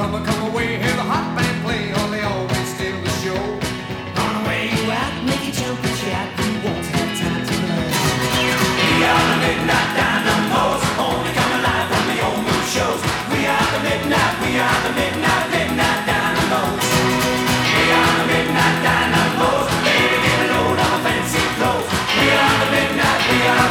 Come on, come away, hear the hot band play, or they always steal the show. On away, Go out, make you jump and shout, you won't have time to learn. we are the midnight dynamos, only come alive when the old moon shows. We are the midnight, we are the midnight, midnight. We are the midnight baby a load fancy clothes. We are the midnight, we are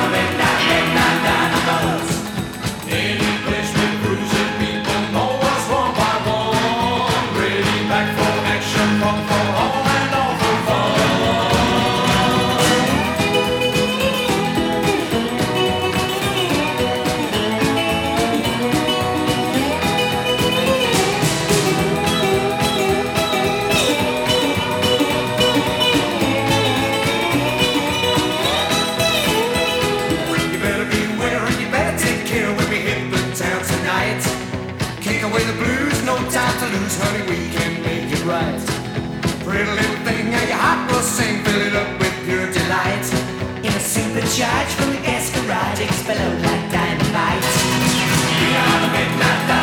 away the blues, no time to lose, honey, we can make it right. Pretty little thing, now your heart will sing, fill it up with pure delight. In a supercharge from the escarade, explode like dynamite. We are the midnight.